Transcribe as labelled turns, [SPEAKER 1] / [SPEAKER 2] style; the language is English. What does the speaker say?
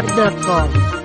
[SPEAKER 1] for the call.